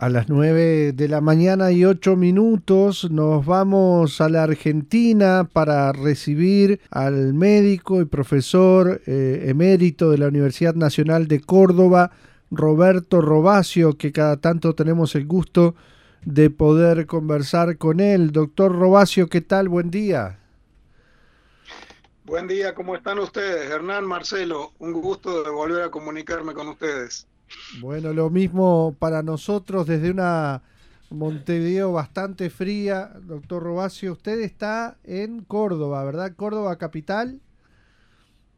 A las 9 de la mañana y 8 minutos nos vamos a la Argentina para recibir al médico y profesor eh, emérito de la Universidad Nacional de Córdoba, Roberto Robacio, que cada tanto tenemos el gusto de poder conversar con él. Doctor Robacio, ¿qué tal? Buen día. Buen día, ¿cómo están ustedes? Hernán, Marcelo, un gusto de volver a comunicarme con ustedes. Bueno, lo mismo para nosotros desde una Montevideo bastante fría. Doctor Robacio, usted está en Córdoba, ¿verdad? Córdoba capital.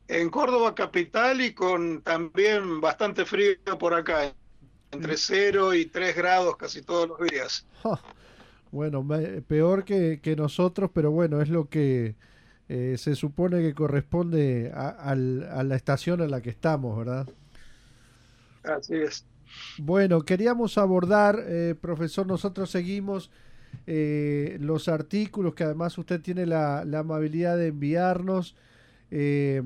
En Córdoba capital y con también bastante frío por acá, entre 0 y 3 grados casi todos los días. bueno, peor que, nosotros, pero bueno, es lo que eh, se supone que corresponde a la estación en la que estamos, ¿verdad? Así es. Bueno, queríamos abordar, eh, profesor, nosotros seguimos eh, los artículos que además usted tiene la, amabilidad de enviarnos eh,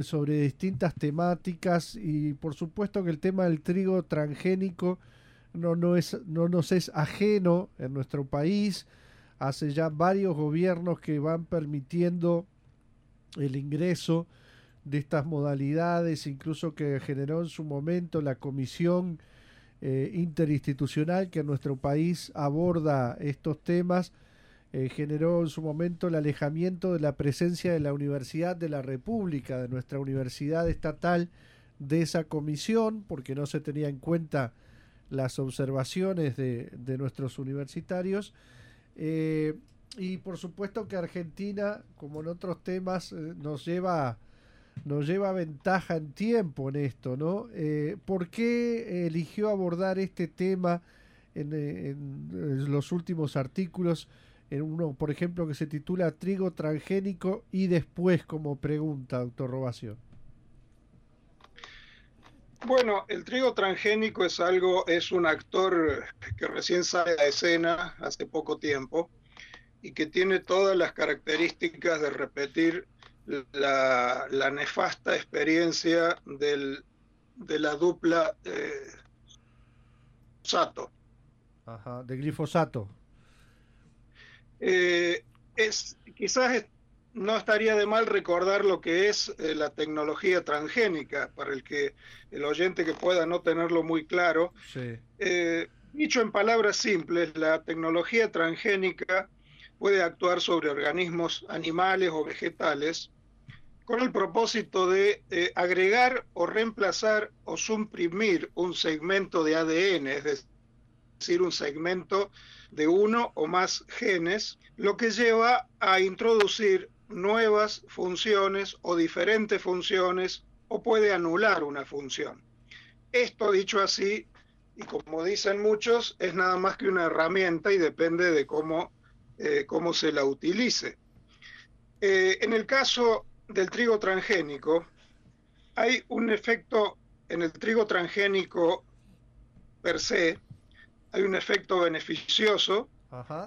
sobre distintas temáticas y por supuesto que el tema del trigo transgénico no, no, es, no nos es ajeno en nuestro país. Hace ya varios gobiernos que van permitiendo el ingreso de estas modalidades, incluso que generó en su momento la comisión eh, interinstitucional que en nuestro país aborda estos temas, eh, generó en su momento el alejamiento de la presencia de la Universidad de la República, de nuestra universidad estatal, de esa comisión, porque no se tenía en cuenta las observaciones de, nuestros universitarios. Eh, y por supuesto que Argentina, como en otros temas, nos lleva nos lleva ventaja en tiempo en esto, ¿no? Eh, ¿Por qué eligió abordar este tema en, los últimos artículos? En uno, por ejemplo, que se titula Trigo transgénico y después como pregunta, doctor Robacio. Bueno, el trigo transgénico es algo, es un actor que recién sale a escena hace poco tiempo y que tiene todas las características de repetir la, nefasta experiencia del, de la dupla eh, Sato. Ajá, de glifosato. Eh, es, quizás no estaría de mal recordar lo que es eh, la tecnología transgénica, para el que el oyente que pueda no tenerlo muy claro. dicho en palabras simples, la tecnología transgénica puede actuar sobre organismos animales o vegetales con el propósito de eh, agregar o reemplazar o suprimir un segmento de ADN, es decir, un segmento de uno o más genes, lo que lleva a introducir nuevas funciones o diferentes funciones o puede anular una función. Esto dicho así, y como dicen muchos, es nada más que una herramienta y depende de cómo eh, cómo se la utilice. Eh, en el caso del trigo transgénico, hay un efecto en el trigo transgénico per se, hay un efecto beneficioso,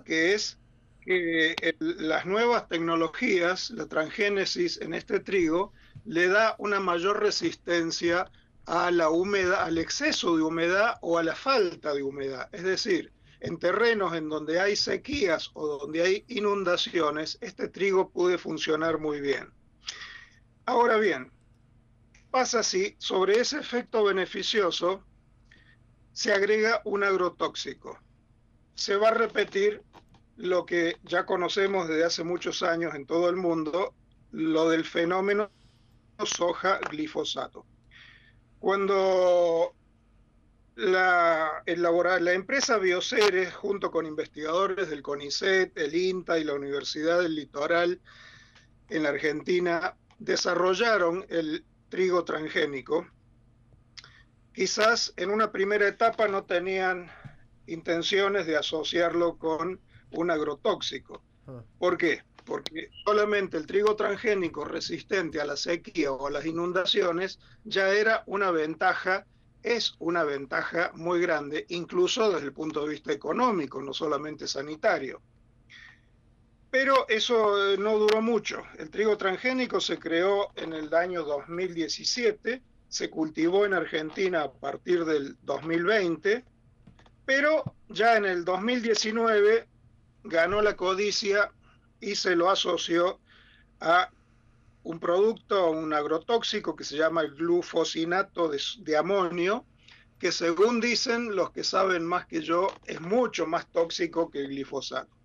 que es que las nuevas tecnologías, la transgénesis en este trigo, le da una mayor resistencia a la humedad, al exceso de humedad o a la falta de humedad. Es decir, en terrenos en donde hay sequías o donde hay inundaciones, este trigo puede funcionar muy bien. Ahora bien, pasa así, sobre ese efecto beneficioso se agrega un agrotóxico. Se va a repetir lo que ya conocemos desde hace muchos años en todo el mundo, lo del fenómeno soja glifosato. Cuando la, la empresa Bioceres, junto con investigadores del CONICET, el INTA y la Universidad del Litoral en la Argentina, desarrollaron el trigo transgénico. Quizás en una primera etapa no tenían intenciones de asociarlo con un agrotóxico. Ah. ¿Por qué? Porque solamente el trigo transgénico resistente a la sequía o a las inundaciones ya era una ventaja es una ventaja muy grande, incluso desde el punto de vista económico, no solamente sanitario. Pero eso eh, no duró mucho. El trigo transgénico se creó en el año 2017, se cultivó en Argentina a partir del 2020 Pero ya en el 2019 ganó la codicia y se lo asoció a un producto, un agrotóxico que se llama el glufosinato de, amonio, que según dicen los que saben más que yo, es mucho más tóxico que el glifosato.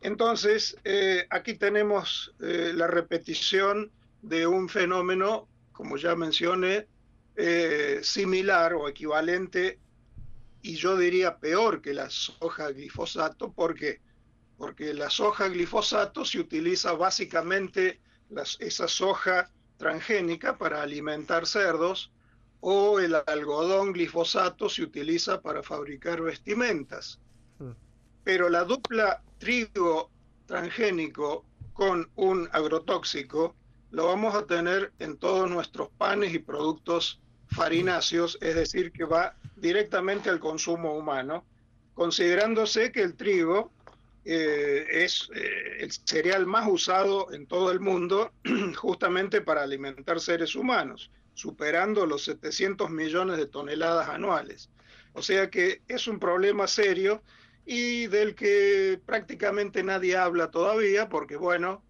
Entonces, eh, aquí tenemos eh, la repetición de un fenómeno, como ya mencioné, eh, similar o equivalente, y yo diría peor que la soja glifosato. ¿Por qué? Porque la soja glifosato se utiliza básicamente esa soja transgénica para alimentar cerdos o el algodón glifosato se utiliza para fabricar vestimentas. Pero la dupla trigo transgénico con un agrotóxico lo vamos a tener en todos nuestros panes y productos farináceos, es decir, que va directamente al consumo humano, considerándose que el trigo eh, es eh, el cereal más usado en todo el mundo justamente para alimentar seres humanos, superando los 700 millones de toneladas anuales. O sea que es un problema serio y del que prácticamente nadie habla todavía, porque bueno,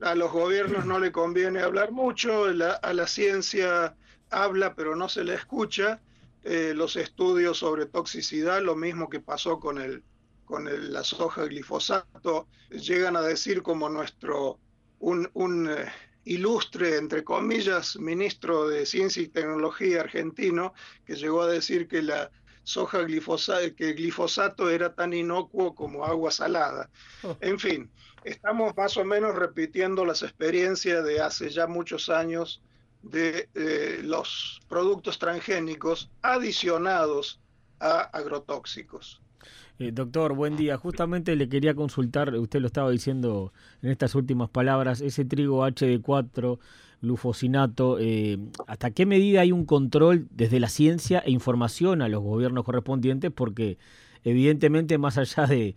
a los gobiernos no le conviene hablar mucho, a la ciencia habla pero no se le escucha, eh, los estudios sobre toxicidad, lo mismo que pasó con el con la soja glifosato, llegan a decir como nuestro, un, eh, ilustre, entre comillas, ministro de Ciencia y Tecnología argentino, que llegó a decir que la soja glifosato, que glifosato era tan inocuo como agua salada. Oh. En fin, estamos más o menos repitiendo las experiencias de hace ya muchos años de eh, los productos transgénicos adicionados a agrotóxicos. Eh, doctor, buen día. Justamente le quería consultar, usted lo estaba diciendo en estas últimas palabras, ese trigo HD4, glufosinato, eh, ¿hasta qué medida hay un control desde la ciencia e información a los gobiernos correspondientes? Porque evidentemente más allá de,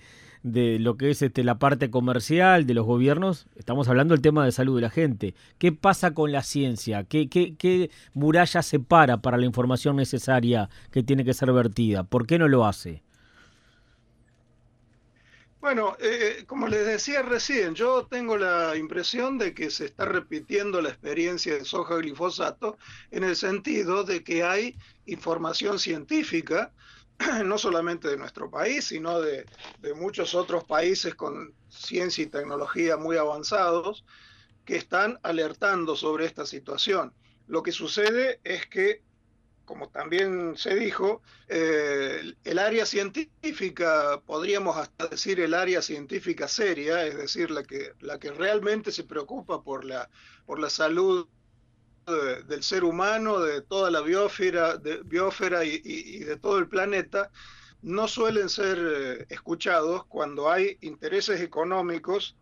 lo que es este, la parte comercial de los gobiernos, estamos hablando del tema de salud de la gente. ¿Qué pasa con la ciencia? ¿Qué, qué, qué muralla separa para la información necesaria que tiene que ser vertida? ¿Por qué no lo hace? Bueno, eh, eh, como les decía recién, yo tengo la impresión de que se está repitiendo la experiencia de soja glifosato en el sentido de que hay información científica, no solamente de nuestro país, sino de, de muchos otros países con ciencia y tecnología muy avanzados, que están alertando sobre esta situación. Lo que sucede es que como también se dijo, eh, el área científica, podríamos hasta decir el área científica seria, es decir, la que, la que realmente se preocupa por la, por la salud del ser humano, de toda la biosfera, de, biosfera y, de todo el planeta, no suelen ser eh, escuchados cuando hay intereses económicos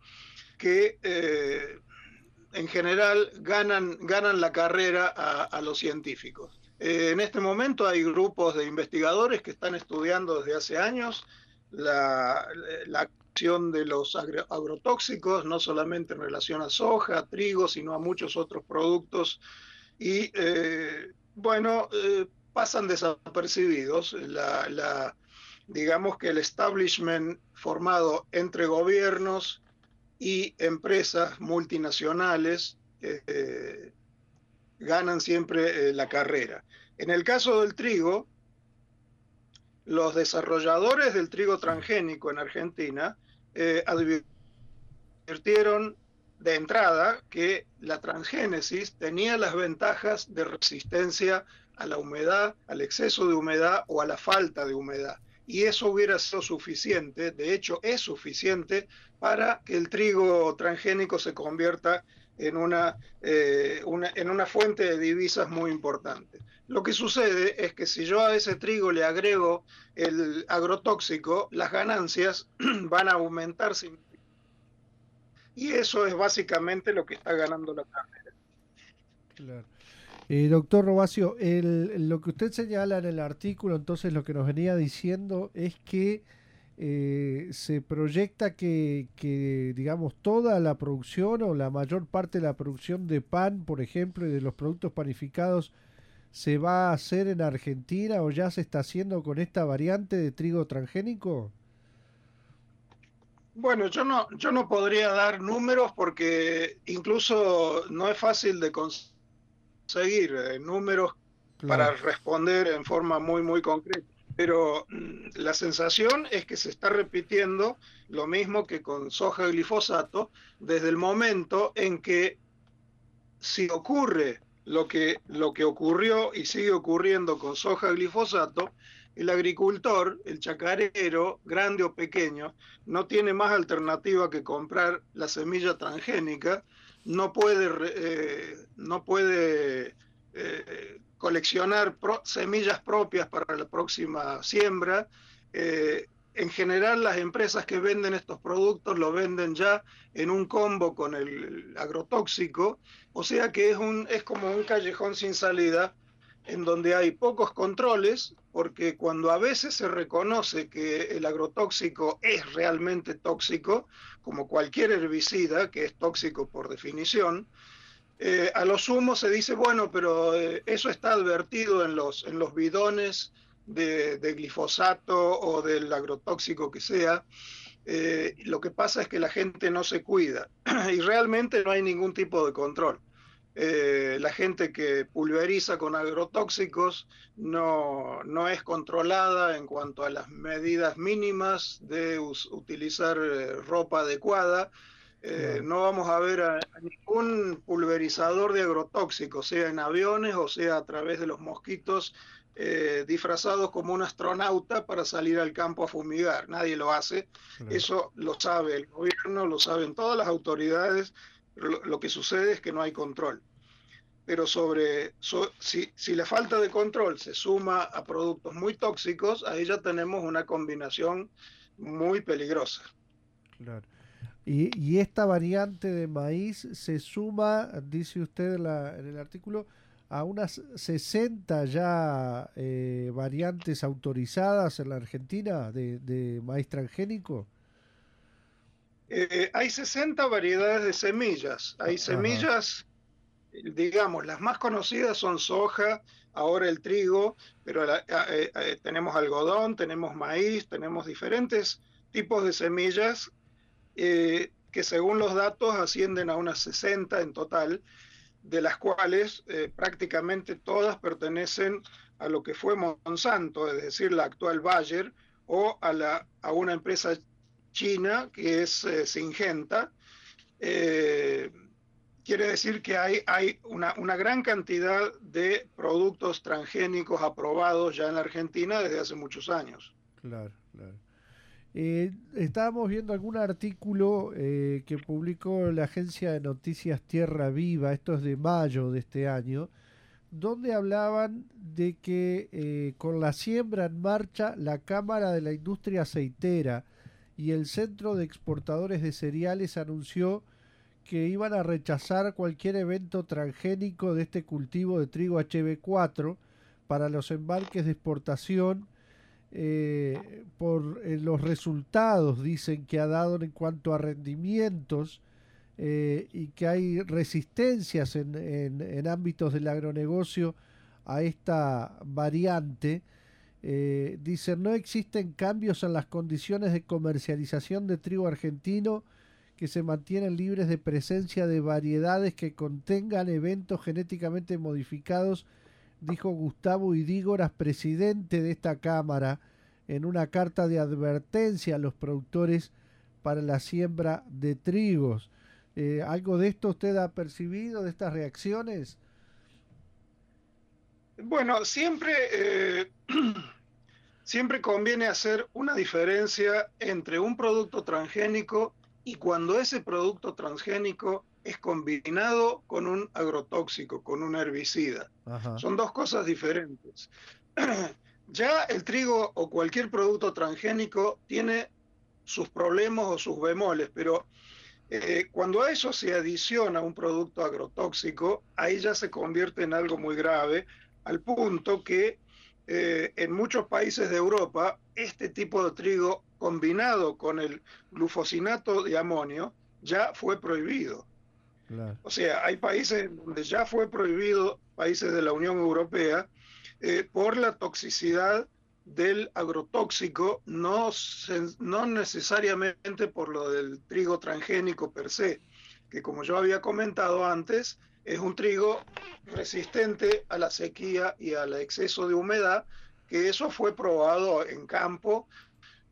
que eh, en general ganan, ganan la carrera a los científicos. Eh, en este momento hay grupos de investigadores que están estudiando desde hace años la, acción de los agrotóxicos, no solamente en relación a soja, trigo, sino a muchos otros productos. Y eh, bueno, eh, pasan desapercibidos. La, digamos que el establishment formado entre gobiernos y empresas multinacionales ganan siempre eh, la carrera. En el caso del trigo, los desarrolladores del trigo transgénico en Argentina eh, advirtieron de entrada que la transgénesis tenía las ventajas de resistencia a la humedad, al exceso de humedad o a la falta de humedad. Y eso hubiera sido suficiente, de hecho es suficiente para que el trigo transgénico se convierta en una, eh, una, en una fuente de divisas muy importante. Lo que sucede es que si yo a ese trigo le agrego el agrotóxico, las ganancias van a aumentar y eso es básicamente lo que está ganando la carrera. Claro. Eh, doctor Robacio, lo que usted señala en el artículo, entonces lo que nos venía diciendo es que eh, se proyecta que, digamos, toda la producción o la mayor parte de la producción de pan, por ejemplo, y de los productos panificados se va a hacer en Argentina o ya se está haciendo con esta variante de trigo transgénico? Bueno, yo no, yo no podría dar números porque incluso no es fácil de conseguir eh, números para responder en forma muy, muy concreta. Pero mm, la sensación es que se está repitiendo lo mismo que con soja glifosato desde el momento en que si ocurre lo que, lo que ocurrió y sigue ocurriendo con soja glifosato, el agricultor, el chacarero, grande o pequeño, no tiene más alternativa que comprar la semilla transgénica, no puede, eh, no puede eh, coleccionar semillas propias para la próxima siembra. Eh, en general las empresas que venden estos productos lo venden ya en un combo con el agrotóxico, o sea que es, un, es como un callejón sin salida en donde hay pocos controles, porque cuando a veces se reconoce que el agrotóxico es realmente tóxico, como cualquier herbicida que es tóxico por definición, eh, a lo sumo se dice, bueno, pero eh, eso está advertido en los, bidones de, glifosato o del agrotóxico que sea. Eh, lo que pasa es que la gente no se cuida y realmente no hay ningún tipo de control. La gente que pulveriza con agrotóxicos no, es controlada en cuanto a las medidas mínimas de utilizar ropa adecuada. No vamos a ver a, ningún pulverizador de agrotóxicos, sea en aviones o sea a través de los mosquitos eh, disfrazados como un astronauta para salir al campo a fumigar. Nadie lo hace. Eso lo sabe el gobierno, lo saben todas las autoridades. Lo, que sucede es que no hay control. Pero sobre si, si, la falta de control se suma a productos muy tóxicos, ahí ya tenemos una combinación muy peligrosa. Claro. Y, y esta variante de maíz se suma, dice usted en el artículo, a unas 60 ya eh, variantes autorizadas en la Argentina de, maíz transgénico? Eh, hay 60 variedades de semillas. Hay semillas, digamos, las más conocidas son soja, ahora el trigo, pero eh, tenemos algodón, tenemos maíz, tenemos diferentes tipos de semillas que según los datos ascienden a unas 60 en total de las cuales eh, prácticamente todas pertenecen a lo que fue Monsanto, es decir, la actual Bayer, o a, la, una empresa china que es eh, Singenta. Eh, quiere decir que hay, hay una, una, gran cantidad de productos transgénicos aprobados ya en la Argentina desde hace muchos años. Claro, claro. Eh, estábamos viendo algún artículo eh, que publicó la agencia de noticias Tierra Viva, esto es de mayo de este año, donde hablaban de que eh, con la siembra en marcha, la Cámara de la Industria Aceitera y el Centro de Exportadores de Cereales anunció que iban a rechazar cualquier evento transgénico de este cultivo de trigo HB4 para los embarques de exportación eh, por eh, los resultados, dicen que ha dado en cuanto a rendimientos eh, y que hay resistencias en, en, ámbitos del agronegocio a esta variante. dicen, no existen cambios en las condiciones de comercialización de trigo argentino que se mantienen libres de presencia de variedades que contengan eventos genéticamente modificados dijo Gustavo Idígoras, presidente de esta Cámara, en una carta de advertencia a los productores para la siembra de trigos. Eh, ¿Algo de esto usted ha percibido, de estas reacciones? Bueno, siempre, eh, siempre conviene hacer una diferencia entre un producto transgénico y cuando ese producto transgénico es combinado con un agrotóxico, con un herbicida. Son dos cosas diferentes. ya el trigo o cualquier producto transgénico tiene sus problemas o sus bemoles, pero eh, cuando a eso se adiciona un producto agrotóxico, ahí ya se convierte en algo muy grave, al punto que eh, en muchos países de Europa este tipo de trigo combinado con el glufosinato de amonio ya fue prohibido. O sea, hay países donde ya fue prohibido países de la Unión Europea eh, por la toxicidad del agrotóxico, no, no necesariamente por lo del trigo transgénico per se, que como yo había comentado antes, es un trigo resistente a la sequía y al exceso de humedad, que eso fue probado en campo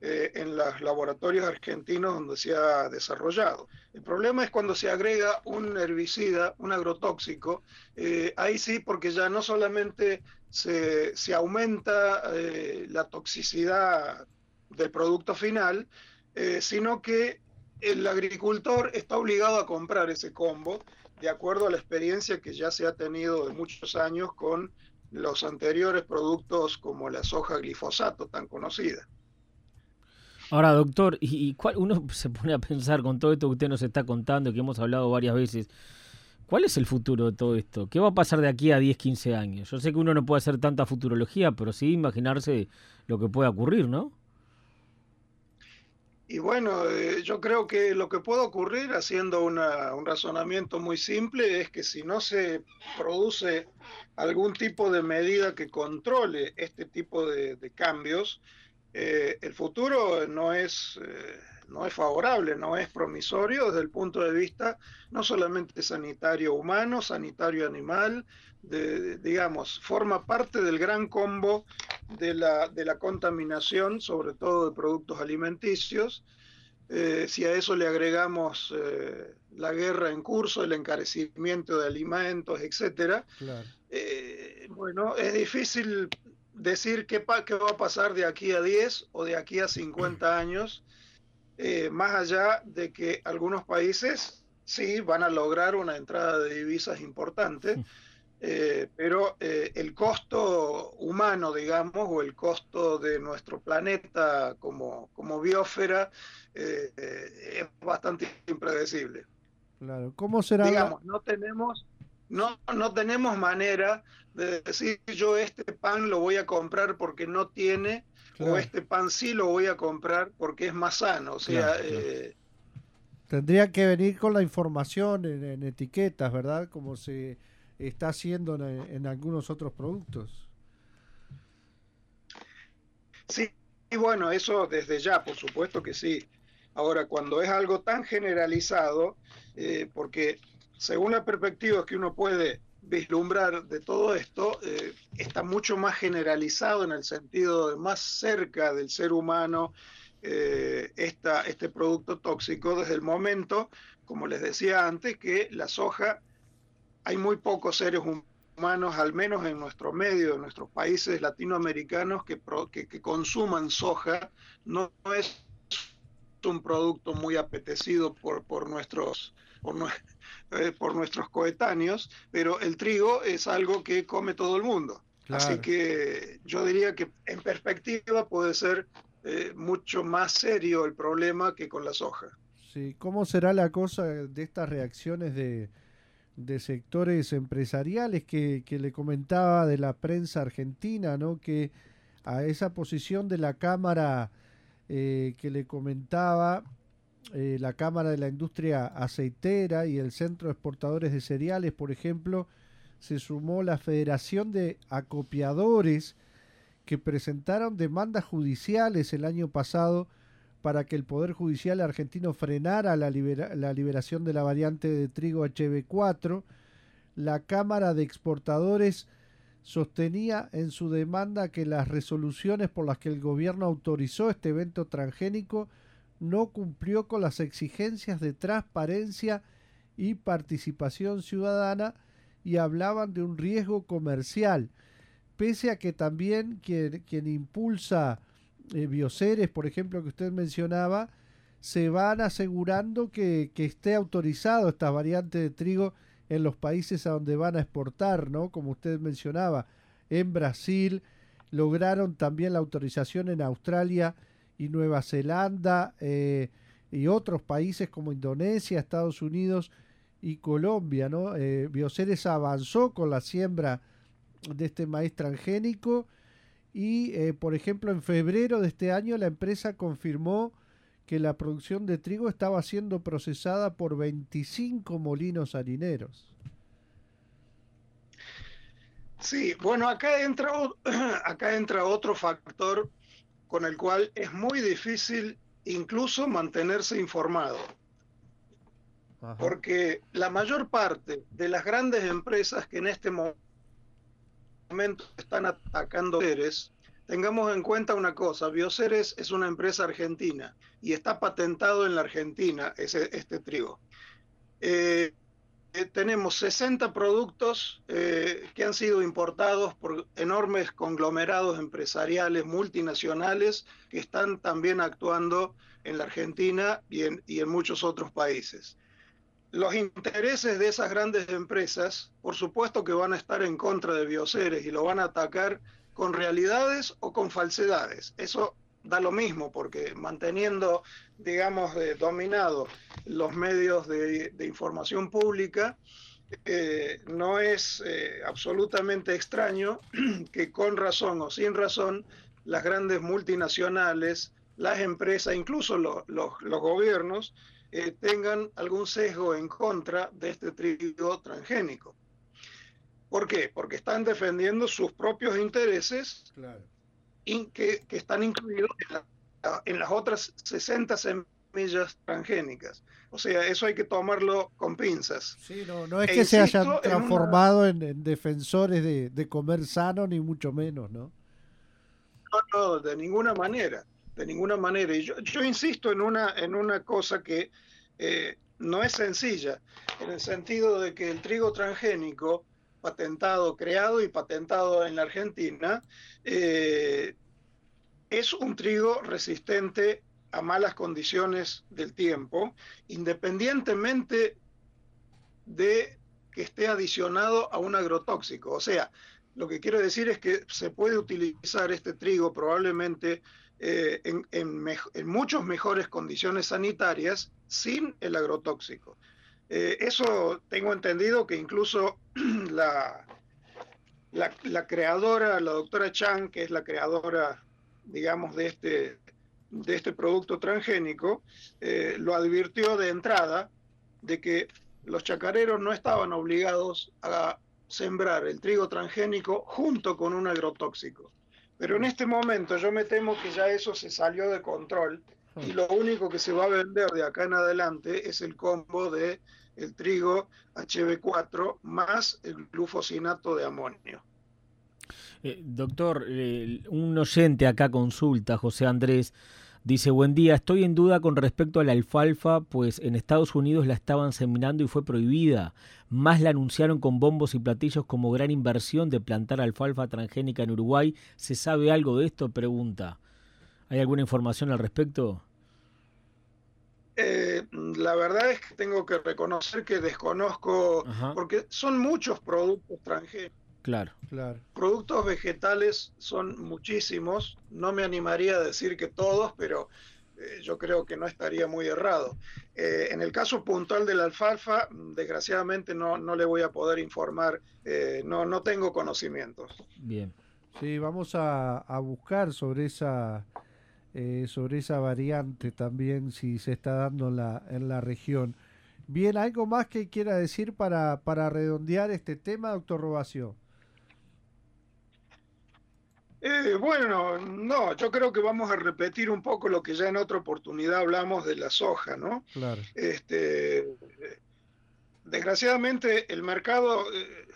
eh, en los laboratorios argentinos donde se ha desarrollado. El problema es cuando se agrega un herbicida, un agrotóxico, eh, ahí sí, porque ya no solamente se, aumenta eh, la toxicidad del producto final, sino que el agricultor está obligado a comprar ese combo de acuerdo a la experiencia que ya se ha tenido de muchos años con los anteriores productos como la soja glifosato tan conocida. Ahora, doctor, ¿y cuál, uno se pone a pensar con todo esto que usted nos está contando, que hemos hablado varias veces, ¿cuál es el futuro de todo esto? ¿Qué va a pasar de aquí a 10, 15 años? Yo sé que uno no puede hacer tanta futurología, pero sí imaginarse lo que pueda ocurrir, ¿no? Y bueno, eh, yo creo que lo que puede ocurrir, haciendo un razonamiento muy simple, es que si no se produce algún tipo de medida que controle este tipo de cambios, eh, el futuro no es, eh, no es favorable, no es promisorio desde el punto de vista no solamente sanitario humano, sanitario animal, digamos, forma parte del gran combo de la, de la contaminación, sobre todo de productos alimenticios. Eh, si a eso le agregamos la guerra en curso, el encarecimiento de alimentos, etcétera, bueno, es difícil decir qué, qué, va a pasar de aquí a 10 o de aquí a 50 años, eh, más allá de que algunos países sí van a lograr una entrada de divisas importante, eh, pero eh, el costo humano, digamos, o el costo de nuestro planeta como, como biosfera es bastante impredecible. Claro, ¿cómo será? Digamos, no tenemos no, no tenemos manera de decir yo este pan lo voy a comprar porque no tiene o este pan sí lo voy a comprar porque es más sano. O sea, eh, tendría que venir con la información en, etiquetas, ¿verdad? Como se está haciendo en, algunos otros productos. Sí, y bueno, eso desde ya, por supuesto que sí. Ahora, cuando es algo tan generalizado, eh, porque según la perspectiva que uno puede vislumbrar de todo esto, eh, está mucho más generalizado en el sentido de más cerca del ser humano eh, este producto tóxico desde el momento, como les decía antes, que la soja, hay muy pocos seres humanos, al menos en nuestro medio, en nuestros países latinoamericanos, que, que, consuman soja, no, es un producto muy apetecido por, por nuestros... Por, eh, por nuestros coetáneos, pero el trigo es algo que come todo el mundo. Así que yo diría que en perspectiva puede ser eh, mucho más serio el problema que con la soja. Sí, ¿cómo será la cosa de estas reacciones de, de sectores empresariales que, que, le comentaba de la prensa argentina, ¿no? Que a esa posición de la Cámara eh, que le comentaba, eh, la Cámara de la Industria Aceitera y el Centro de Exportadores de Cereales, por ejemplo, se sumó la Federación de Acopiadores que presentaron demandas judiciales el año pasado para que el Poder Judicial argentino frenara la, la liberación de la variante de trigo HB4. La Cámara de Exportadores sostenía en su demanda que las resoluciones por las que el gobierno autorizó este evento transgénico no cumplió con las exigencias de transparencia y participación ciudadana y hablaban de un riesgo comercial, pese a que también quien, quien impulsa eh, bioseres, por ejemplo, que usted mencionaba, se van asegurando que, que, esté autorizado esta variante de trigo en los países a donde van a exportar, ¿no? Como usted mencionaba, en Brasil, lograron también la autorización en Australia y Nueva Zelanda eh, y otros países como Indonesia, Estados Unidos y Colombia. ¿no? Eh, Bioceres avanzó con la siembra de este maíz transgénico y, eh, por ejemplo, en febrero de este año la empresa confirmó que la producción de trigo estaba siendo procesada por 25 molinos harineros. Sí, bueno, acá entra, acá entra otro factor con el cual es muy difícil incluso mantenerse informado. Porque la mayor parte de las grandes empresas que en este momento están atacando seres, tengamos en cuenta una cosa, Bioceres es una empresa argentina y está patentado en la Argentina ese, este trigo. Eh, eh, tenemos 60 productos eh, que han sido importados por enormes conglomerados empresariales multinacionales que están también actuando en la Argentina y en, muchos otros países. Los intereses de esas grandes empresas, por supuesto que van a estar en contra de Bioceres y lo van a atacar con realidades o con falsedades. Eso da lo mismo, porque manteniendo, digamos, eh, dominados los medios de, información pública, eh, no es eh, absolutamente extraño que con razón o sin razón las grandes multinacionales, las empresas, incluso los gobiernos, tengan algún sesgo en contra de este trigo transgénico. ¿Por qué? Porque están defendiendo sus propios intereses claro que, están incluidos en, las otras 60 semillas transgénicas. O sea, eso hay que tomarlo con pinzas. Sí, no, no es e que se hayan transformado en, defensores de, comer sano, ni mucho menos, ¿no? No, no, de ninguna manera, de ninguna manera. Y yo, yo insisto en una, en una cosa que eh, no es sencilla, en el sentido de que el trigo transgénico patentado, creado y patentado en la Argentina, eh, es un trigo resistente a malas condiciones del tiempo, independientemente de que esté adicionado a un agrotóxico. O sea, lo que quiero decir es que se puede utilizar este trigo probablemente eh, en, en, muchas mejores condiciones sanitarias sin el agrotóxico. Eh, eso tengo entendido que incluso la, la, creadora, la doctora Chang, que es la creadora, digamos, de este, de este producto transgénico, eh, lo advirtió de entrada de que los chacareros no estaban obligados a sembrar el trigo transgénico junto con un agrotóxico. Pero en este momento yo me temo que ya eso se salió de control y lo único que se va a vender de acá en adelante es el combo de el trigo HB4 más el glufosinato de amonio. Eh, doctor, eh, un oyente acá consulta, José Andrés, dice, buen día, estoy en duda con respecto a la alfalfa, pues en Estados Unidos la estaban seminando y fue prohibida. Más la anunciaron con bombos y platillos como gran inversión de plantar alfalfa transgénica en Uruguay. ¿Se sabe algo de esto? Pregunta. ¿Hay alguna información al respecto? Eh, la verdad es que tengo que reconocer que desconozco, porque son muchos productos extranjeros. Claro, claro. Productos vegetales son muchísimos. No me animaría a decir que todos, pero eh, yo creo que no estaría muy errado. Eh, en el caso puntual de la alfalfa, desgraciadamente no, no le voy a poder informar, no, no tengo conocimientos. Bien. Sí, vamos a, a buscar sobre esa eh, sobre esa variante también, si se está dando en la, en la región. Bien, ¿algo más que quiera decir para, para redondear este tema, doctor Robacio? Eh, bueno, no, yo creo que vamos a repetir un poco lo que ya en otra oportunidad hablamos de la soja, ¿no? Claro. Este, desgraciadamente el mercado eh,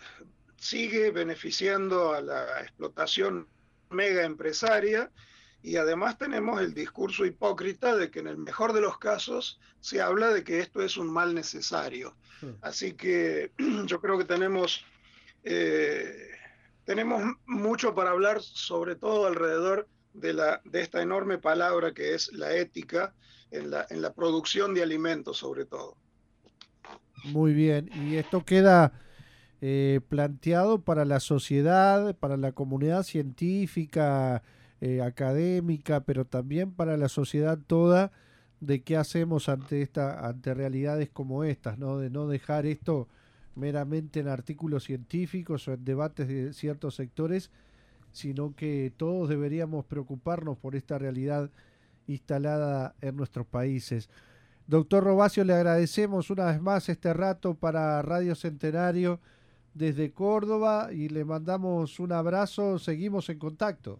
sigue beneficiando a la explotación mega empresaria y además tenemos el discurso hipócrita de que en el mejor de los casos se habla de que esto es un mal necesario. Así que yo creo que tenemos, eh, tenemos mucho para hablar, sobre todo alrededor de, la, de esta enorme palabra que es la ética en la, en la producción de alimentos, sobre todo. Muy bien, y esto queda eh, planteado para la sociedad, para la comunidad científica, eh, académica, pero también para la sociedad toda, de qué hacemos ante esta, ante realidades como estas, ¿no? De no dejar esto meramente en artículos científicos o en debates de ciertos sectores, sino que todos deberíamos preocuparnos por esta realidad instalada en nuestros países. Doctor Robacio, le agradecemos una vez más este rato para Radio Centenario desde Córdoba y le mandamos un abrazo, seguimos en contacto.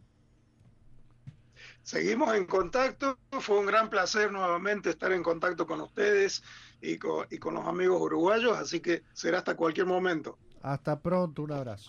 Seguimos en contacto, fue un gran placer nuevamente estar en contacto con ustedes y con, y con los amigos uruguayos, así que será hasta cualquier momento. Hasta pronto, un abrazo.